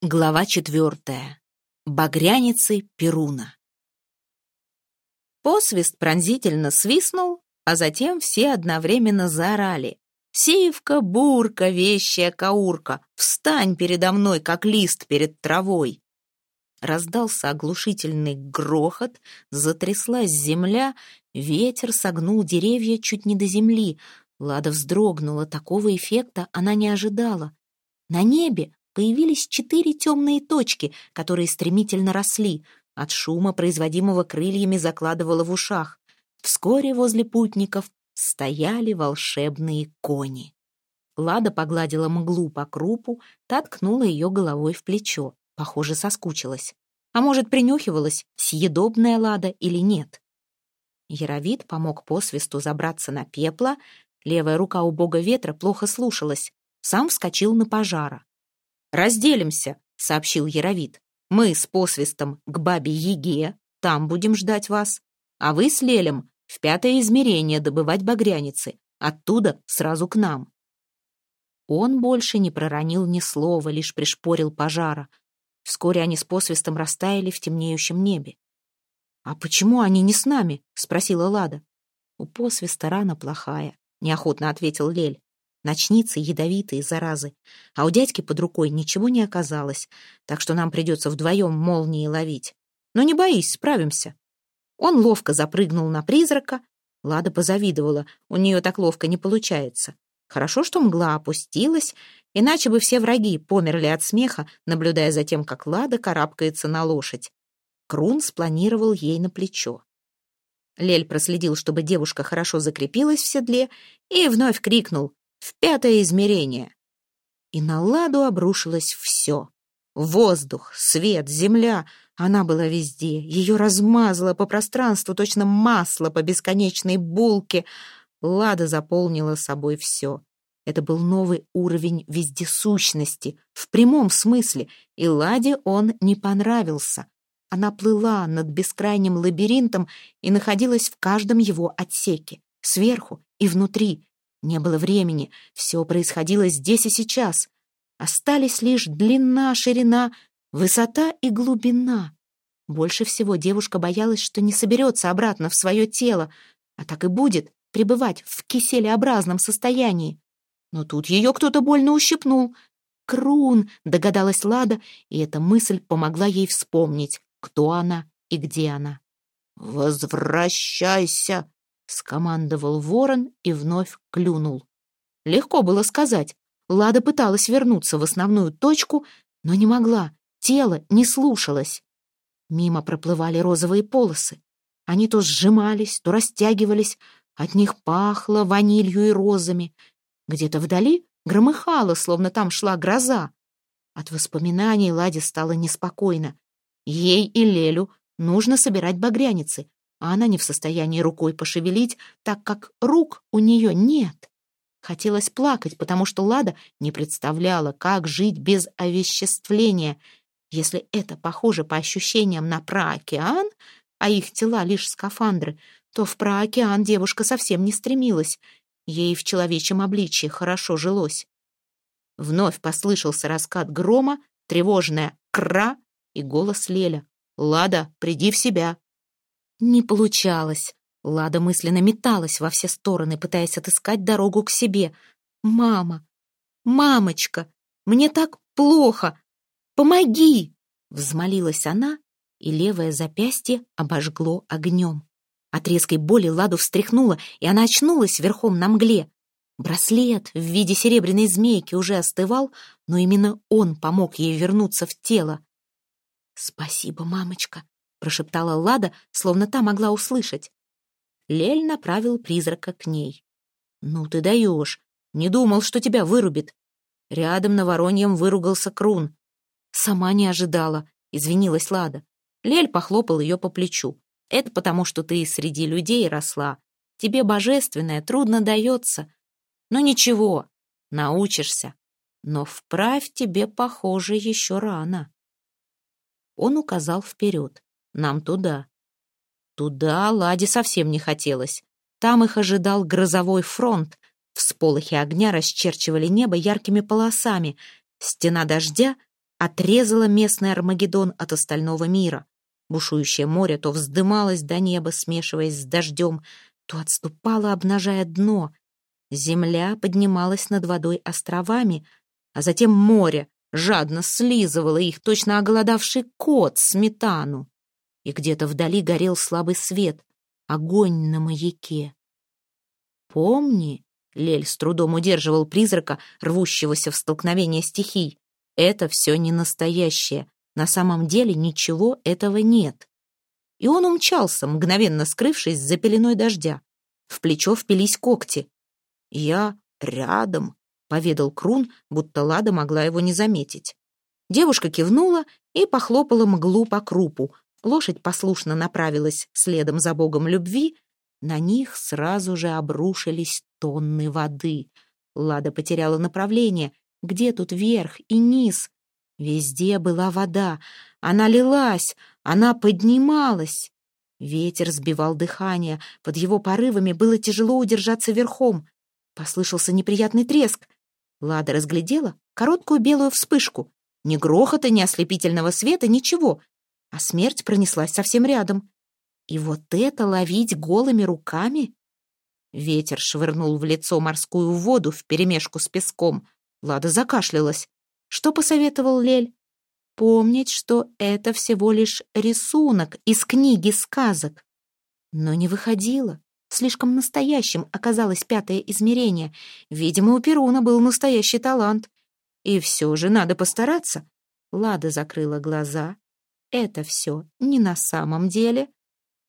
Глава четвертая. Багряницы Перуна. Посвист пронзительно свистнул, а затем все одновременно заорали. «Сивка, бурка, вещая каурка, встань передо мной, как лист перед травой!» Раздался оглушительный грохот, затряслась земля, ветер согнул деревья чуть не до земли. Лада вздрогнула, такого эффекта она не ожидала. На небе появились четыре темные точки, которые стремительно росли. От шума, производимого крыльями, закладывало в ушах. Вскоре возле путников стояли волшебные кони. Лада погладила мглу по крупу, та ее головой в плечо. Похоже, соскучилась. А может, принюхивалась, съедобная Лада или нет. Яровид помог посвисту забраться на пепла, левая рука у бога ветра плохо слушалась, сам вскочил на пожара. «Разделимся», — сообщил Яровит. «Мы с посвистом к бабе Еге, там будем ждать вас, а вы с Лелем в пятое измерение добывать багряницы, оттуда сразу к нам». Он больше не проронил ни слова, лишь пришпорил пожара. Вскоре они с посвистом растаяли в темнеющем небе. «А почему они не с нами?» — спросила Лада. «У посвиста рана плохая», — неохотно ответил Лель. Ночницы ядовитые, заразы. А у дядьки под рукой ничего не оказалось, так что нам придется вдвоем молнии ловить. Но не боись, справимся. Он ловко запрыгнул на призрака. Лада позавидовала, у нее так ловко не получается. Хорошо, что мгла опустилась, иначе бы все враги померли от смеха, наблюдая за тем, как Лада карабкается на лошадь. Крун спланировал ей на плечо. Лель проследил, чтобы девушка хорошо закрепилась в седле, и вновь крикнул в пятое измерение. И на ладу обрушилось все. Воздух, свет, земля. Она была везде. Ее размазало по пространству точно масло по бесконечной булке. Лада заполнила собой все. Это был новый уровень вездесущности, в прямом смысле, и Ладе он не понравился. Она плыла над бескрайним лабиринтом и находилась в каждом его отсеке, сверху и внутри, не было времени, все происходило здесь и сейчас. Остались лишь длина, ширина, высота и глубина. Больше всего девушка боялась, что не соберется обратно в свое тело, а так и будет пребывать в киселеобразном состоянии. Но тут ее кто-то больно ущипнул. «Крун!» — догадалась Лада, и эта мысль помогла ей вспомнить, кто она и где она. «Возвращайся!» Скомандовал ворон и вновь клюнул. Легко было сказать. Лада пыталась вернуться в основную точку, но не могла. Тело не слушалось. Мимо проплывали розовые полосы. Они то сжимались, то растягивались. От них пахло ванилью и розами. Где-то вдали громыхало, словно там шла гроза. От воспоминаний Ладе стало неспокойно. Ей и Лелю нужно собирать багряницы, а она не в состоянии рукой пошевелить, так как рук у нее нет. Хотелось плакать, потому что Лада не представляла, как жить без овеществления. Если это похоже по ощущениям на праокеан, а их тела лишь скафандры, то в праокеан девушка совсем не стремилась. Ей в человечьем обличье хорошо жилось. Вновь послышался раскат грома, тревожная «кра» и голос Леля. «Лада, приди в себя!» Не получалось. Лада мысленно металась во все стороны, пытаясь отыскать дорогу к себе. «Мама! Мамочка! Мне так плохо! Помоги!» Взмолилась она, и левое запястье обожгло огнем. От резкой боли Ладу встряхнула, и она очнулась верхом на мгле. Браслет в виде серебряной змейки уже остывал, но именно он помог ей вернуться в тело. «Спасибо, мамочка», — прошептала Лада, словно та могла услышать. Лель направил призрака к ней. «Ну ты даешь! Не думал, что тебя вырубит!» Рядом на вороньем выругался Крун. «Сама не ожидала», — извинилась Лада. Лель похлопал ее по плечу. «Это потому, что ты среди людей росла. Тебе божественное трудно дается. Но ничего, научишься. Но вправь тебе, похоже, еще рано». Он указал вперед. Нам туда. Туда Ладе совсем не хотелось. Там их ожидал грозовой фронт. Всполохи огня расчерчивали небо яркими полосами. Стена дождя отрезала местный Армагеддон от остального мира. Бушующее море то вздымалось до неба, смешиваясь с дождем, то отступало, обнажая дно. Земля поднималась над водой островами, а затем море жадно слизывало их, точно оголодавший кот, сметану. И где-то вдали горел слабый свет, огонь на маяке. «Помни», — Лель с трудом удерживал призрака, рвущегося в столкновение стихий, «это все не настоящее, на самом деле ничего этого нет. И он умчался, мгновенно скрывшись за пеленой дождя. В плечо впились когти. «Я рядом», — поведал Крун, будто Лада могла его не заметить. Девушка кивнула и похлопала мглу по крупу. Лошадь послушно направилась следом за богом любви. На них сразу же обрушились тонны воды. Лада потеряла направление. Где тут верх и низ? Везде была вода. Она лилась, она поднималась. Ветер сбивал дыхание. Под его порывами было тяжело удержаться верхом. Послышался неприятный треск. Лада разглядела короткую белую вспышку. Ни грохота, ни ослепительного света, ничего. А смерть пронеслась совсем рядом. И вот это ловить голыми руками? Ветер швырнул в лицо морскую воду вперемешку с песком. Лада закашлялась. Что посоветовал Лель? Помнить, что это всего лишь рисунок из книги сказок. Но не выходило. Слишком настоящим оказалось пятое измерение. Видимо, у Перуна был настоящий талант. И все же надо постараться. Лада закрыла глаза. Это все не на самом деле.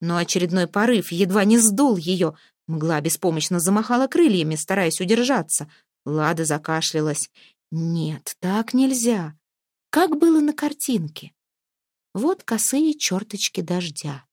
Но очередной порыв едва не сдул ее. Мгла беспомощно замахала крыльями, стараясь удержаться. Лада закашлялась. Нет, так нельзя. Как было на картинке. Вот косые черточки дождя.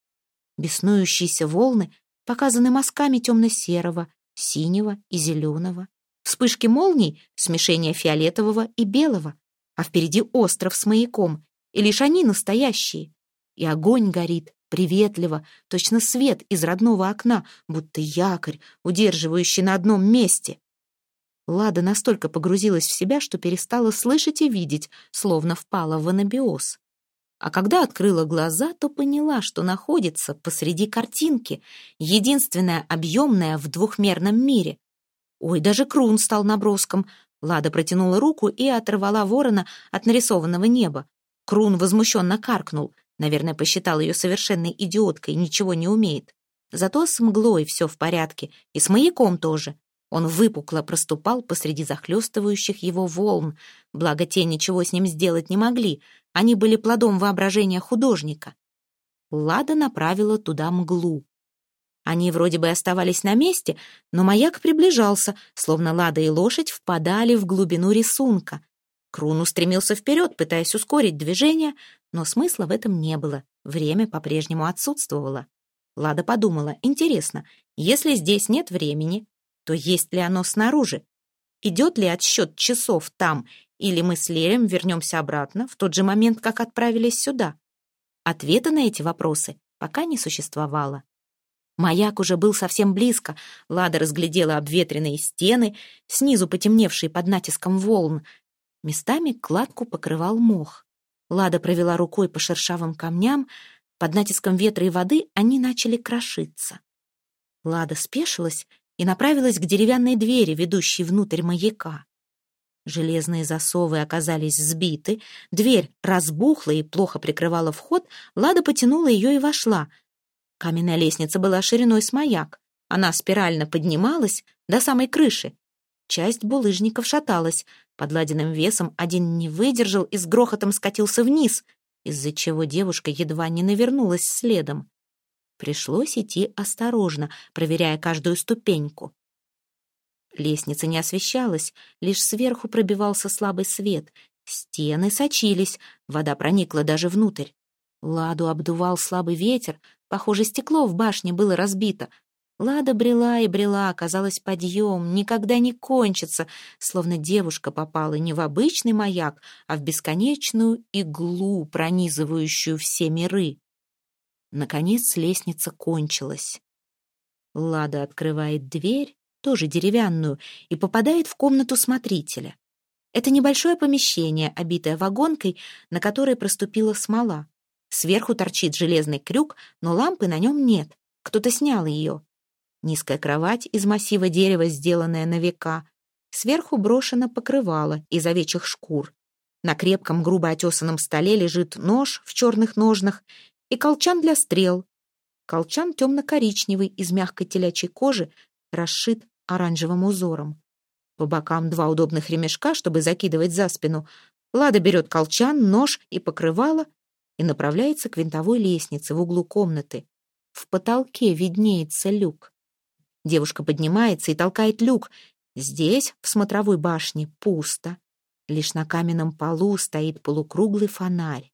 Беснующиеся волны показаны мазками темно-серого, синего и зеленого. Вспышки молний — смешение фиолетового и белого. А впереди остров с маяком, и лишь они настоящие. И огонь горит, приветливо, точно свет из родного окна, будто якорь, удерживающий на одном месте. Лада настолько погрузилась в себя, что перестала слышать и видеть, словно впала в анабиоз. А когда открыла глаза, то поняла, что находится посреди картинки, единственная объемная в двухмерном мире. Ой, даже Крун стал наброском. Лада протянула руку и оторвала ворона от нарисованного неба. Крун возмущенно каркнул. Наверное, посчитал ее совершенной идиоткой, ничего не умеет. Зато с мглой все в порядке, и с маяком тоже. Он выпукло проступал посреди захлестывающих его волн, благо те ничего с ним сделать не могли, они были плодом воображения художника. Лада направила туда мглу. Они вроде бы оставались на месте, но маяк приближался, словно Лада и лошадь впадали в глубину рисунка. Крун устремился вперед, пытаясь ускорить движение, но смысла в этом не было, время по-прежнему отсутствовало. Лада подумала, интересно, если здесь нет времени, то есть ли оно снаружи? Идет ли отсчет часов там, или мы с Лерем вернемся обратно в тот же момент, как отправились сюда? Ответа на эти вопросы пока не существовало. Маяк уже был совсем близко. Лада разглядела обветренные стены, снизу потемневшие под натиском волн. Местами кладку покрывал мох. Лада провела рукой по шершавым камням. Под натиском ветра и воды они начали крошиться. Лада спешилась и направилась к деревянной двери, ведущей внутрь маяка. Железные засовы оказались сбиты, дверь разбухла и плохо прикрывала вход, Лада потянула ее и вошла. Каменная лестница была шириной с маяк. Она спирально поднималась до самой крыши. Часть булыжников шаталась. Под ладиным весом один не выдержал и с грохотом скатился вниз, из-за чего девушка едва не навернулась следом. Пришлось идти осторожно, проверяя каждую ступеньку. Лестница не освещалась, лишь сверху пробивался слабый свет. Стены сочились, вода проникла даже внутрь. Ладу обдувал слабый ветер, похоже, стекло в башне было разбито. Лада брела и брела, казалось, подъем никогда не кончится, словно девушка попала не в обычный маяк, а в бесконечную иглу, пронизывающую все миры. Наконец лестница кончилась. Лада открывает дверь, тоже деревянную, и попадает в комнату смотрителя. Это небольшое помещение, обитое вагонкой, на которой проступила смола. Сверху торчит железный крюк, но лампы на нем нет. Кто-то снял ее. Низкая кровать из массива дерева, сделанная на века. Сверху брошено покрывало из овечьих шкур. На крепком, грубо отесанном столе лежит нож в черных ножнах и колчан для стрел. Колчан темно-коричневый, из мягкой телячьей кожи, расшит оранжевым узором. По бокам два удобных ремешка, чтобы закидывать за спину. Лада берет колчан, нож и покрывало и направляется к винтовой лестнице в углу комнаты. В потолке виднеется люк. Девушка поднимается и толкает люк. Здесь, в смотровой башне, пусто. Лишь на каменном полу стоит полукруглый фонарь.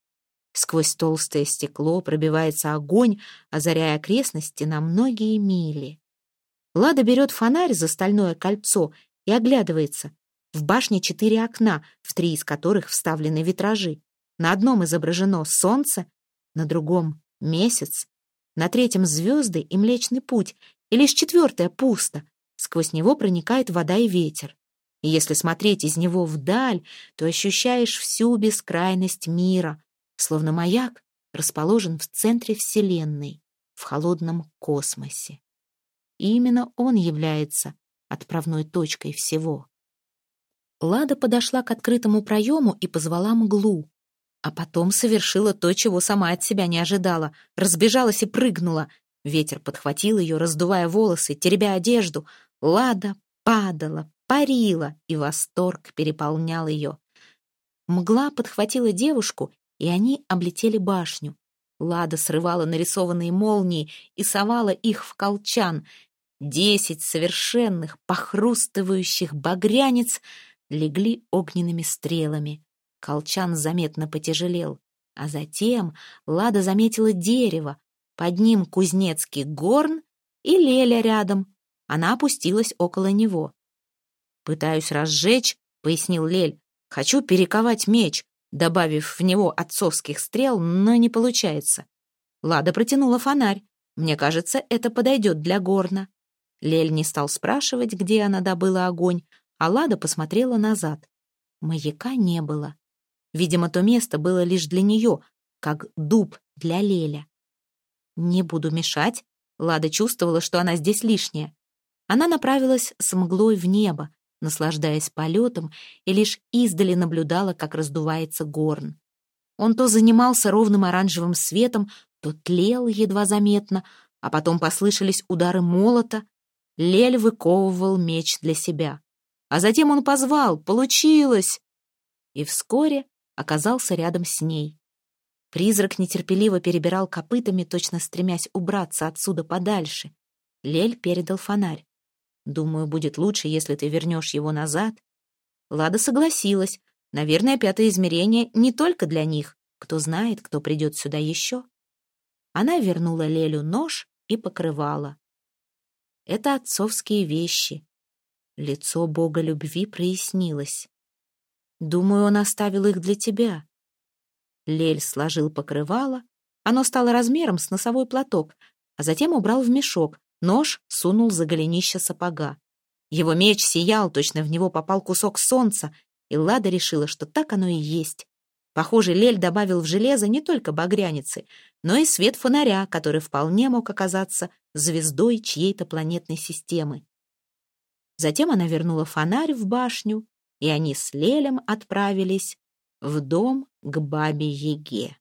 Сквозь толстое стекло пробивается огонь, озаряя окрестности на многие мили. Лада берет фонарь за стальное кольцо и оглядывается. В башне четыре окна, в три из которых вставлены витражи. На одном изображено солнце, на другом — месяц, на третьем — звезды и Млечный Путь, и лишь четвертое пусто. Сквозь него проникает вода и ветер. И если смотреть из него вдаль, то ощущаешь всю бескрайность мира, словно маяк расположен в центре Вселенной, в холодном космосе. И именно он является отправной точкой всего. Лада подошла к открытому проему и позвала мглу, а потом совершила то, чего сама от себя не ожидала, разбежалась и прыгнула. Ветер подхватил ее, раздувая волосы, теребя одежду. Лада падала, парила, и восторг переполнял ее. Мгла подхватила девушку, и они облетели башню. Лада срывала нарисованные молнии и совала их в колчан. Десять совершенных, похрустывающих багрянец легли огненными стрелами. Колчан заметно потяжелел. А затем Лада заметила дерево. Под ним кузнецкий горн и Леля рядом. Она опустилась около него. «Пытаюсь разжечь», — пояснил Лель. «Хочу перековать меч, добавив в него отцовских стрел, но не получается». Лада протянула фонарь. «Мне кажется, это подойдет для горна». Лель не стал спрашивать, где она добыла огонь, а Лада посмотрела назад. Маяка не было. Видимо, то место было лишь для нее, как дуб для Леля. «Не буду мешать», — Лада чувствовала, что она здесь лишняя. Она направилась с мглой в небо, наслаждаясь полетом, и лишь издали наблюдала, как раздувается горн. Он то занимался ровным оранжевым светом, то тлел едва заметно, а потом послышались удары молота. Лель выковывал меч для себя. А затем он позвал «Получилось!» И вскоре оказался рядом с ней. Призрак нетерпеливо перебирал копытами, точно стремясь убраться отсюда подальше. Лель передал фонарь. Думаю, будет лучше, если ты вернешь его назад. Лада согласилась. Наверное, пятое измерение не только для них. Кто знает, кто придет сюда еще. Она вернула Лелю нож и покрывала. Это отцовские вещи. Лицо бога любви прояснилось. Думаю, он оставил их для тебя. Лель сложил покрывало. Оно стало размером с носовой платок, а затем убрал в мешок, Нож сунул за голенище сапога. Его меч сиял, точно в него попал кусок солнца, и Лада решила, что так оно и есть. Похоже, Лель добавил в железо не только багряницы, но и свет фонаря, который вполне мог оказаться звездой чьей-то планетной системы. Затем она вернула фонарь в башню, и они с Лелем отправились в дом к бабе Еге.